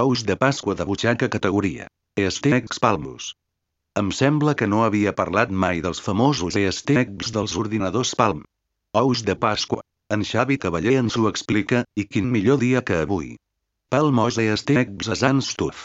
Ous de Pasqua de butxaca categoria. Steaks Palmus. Em sembla que no havia parlat mai dels famosos steaks dels ordinadors Palm. Ous de Pasqua. En Xavi Cavaller ens ho explica, i quin millor dia que avui. Palmos steaks as and stuff.